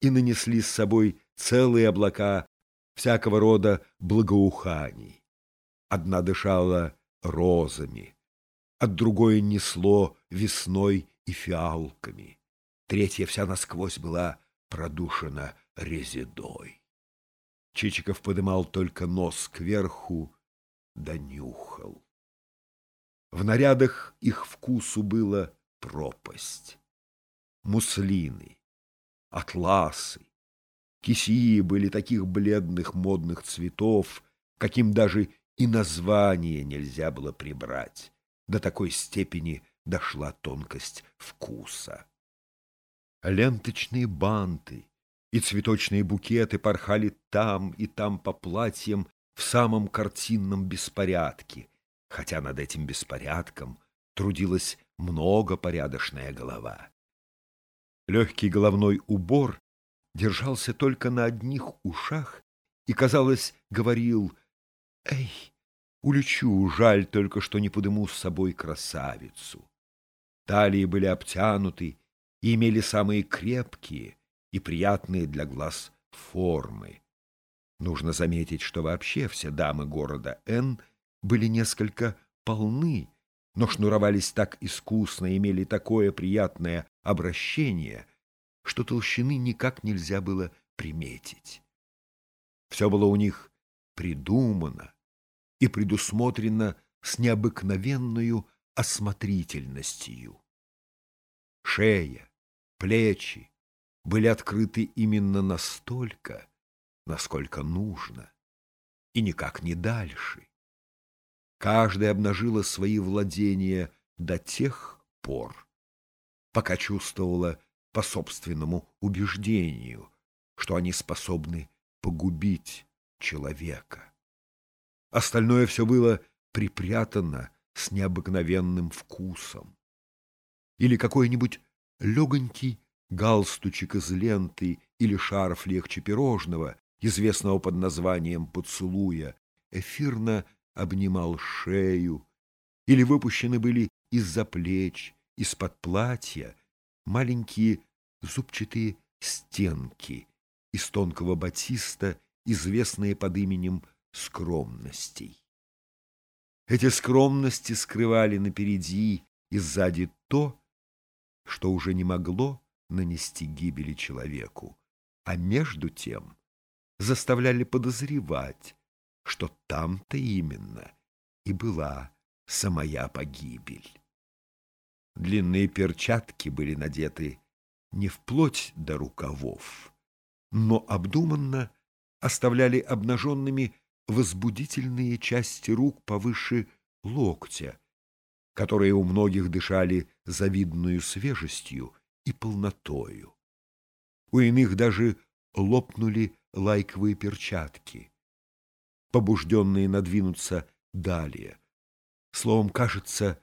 и нанесли с собой целые облака всякого рода благоуханий. Одна дышала розами, от другой несло весной и фиалками, третья вся насквозь была продушена резидой. Чичиков подымал только нос кверху, да нюхал. В нарядах их вкусу было пропасть. Муслины, атласы, кисии были таких бледных модных цветов, каким даже и название нельзя было прибрать. До такой степени дошла тонкость вкуса. Ленточные банты и цветочные букеты порхали там и там по платьям в самом картинном беспорядке, хотя над этим беспорядком трудилась многопорядочная голова. Легкий головной убор держался только на одних ушах и, казалось, говорил «Эй, улечу, жаль только, что не подыму с собой красавицу». Талии были обтянуты и имели самые крепкие и приятные для глаз формы. Нужно заметить, что вообще все дамы города Н были несколько полны, но шнуровались так искусно, имели такое приятное обращение, что толщины никак нельзя было приметить. Все было у них придумано и предусмотрено с необыкновенную осмотрительностью. Шея, плечи были открыты именно настолько, насколько нужно, и никак не дальше. Каждая обнажила свои владения до тех пор, пока чувствовала по собственному убеждению, что они способны погубить человека. Остальное все было припрятано с необыкновенным вкусом. Или какой-нибудь легонький галстучек из ленты или шарф легче пирожного известного под названием «поцелуя», эфирно обнимал шею, или выпущены были из-за плеч, из-под платья маленькие зубчатые стенки из тонкого батиста, известные под именем скромностей. Эти скромности скрывали напереди и сзади то, что уже не могло нанести гибели человеку, а между тем заставляли подозревать, что там-то именно и была самая погибель. Длинные перчатки были надеты не вплоть до рукавов, но обдуманно оставляли обнаженными возбудительные части рук повыше локтя, которые у многих дышали завидную свежестью и полнотою. У иных даже лопнули лайковые перчатки, побужденные надвинуться далее. Словом, кажется,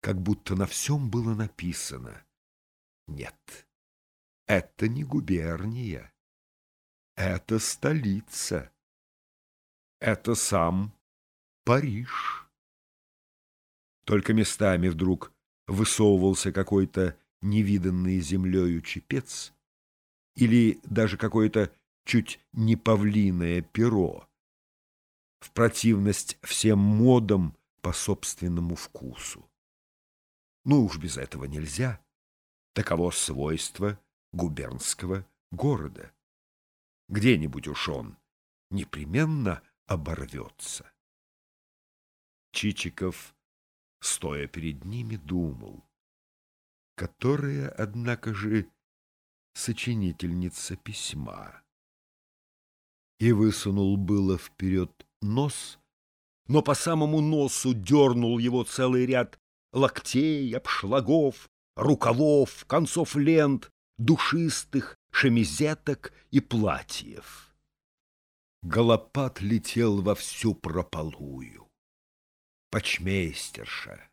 как будто на всем было написано «Нет, это не губерния, это столица, это сам Париж». Только местами вдруг высовывался какой-то невиданный землею чепец или даже какое-то чуть не павлиное перо, в противность всем модам по собственному вкусу. Ну уж без этого нельзя. Таково свойство губернского города. Где-нибудь уж он непременно оборвется. Чичиков, стоя перед ними, думал, которая, однако же, сочинительница письма и высунул было вперед нос, но по самому носу дернул его целый ряд локтей, обшлагов, рукавов, концов лент, душистых шемизеток и платьев. Голопат летел во всю прополую. Почмейстерша,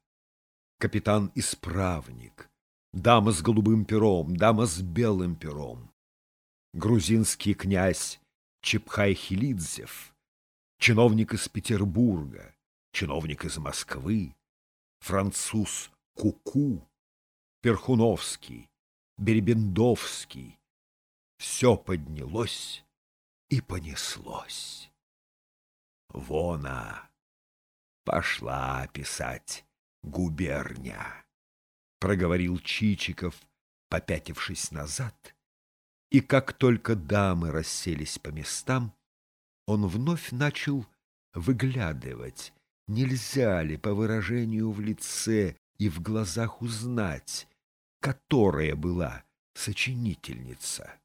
капитан-исправник, дама с голубым пером, дама с белым пером, грузинский князь Чепхай-Хилидзев, чиновник из Петербурга, чиновник из Москвы, француз Куку, Перхуновский, Беребендовский. все поднялось и понеслось. Вона пошла писать губерня, проговорил Чичиков, попятившись назад, и как только дамы расселись по местам, он вновь начал выглядывать, нельзя ли по выражению в лице и в глазах узнать, которая была сочинительница.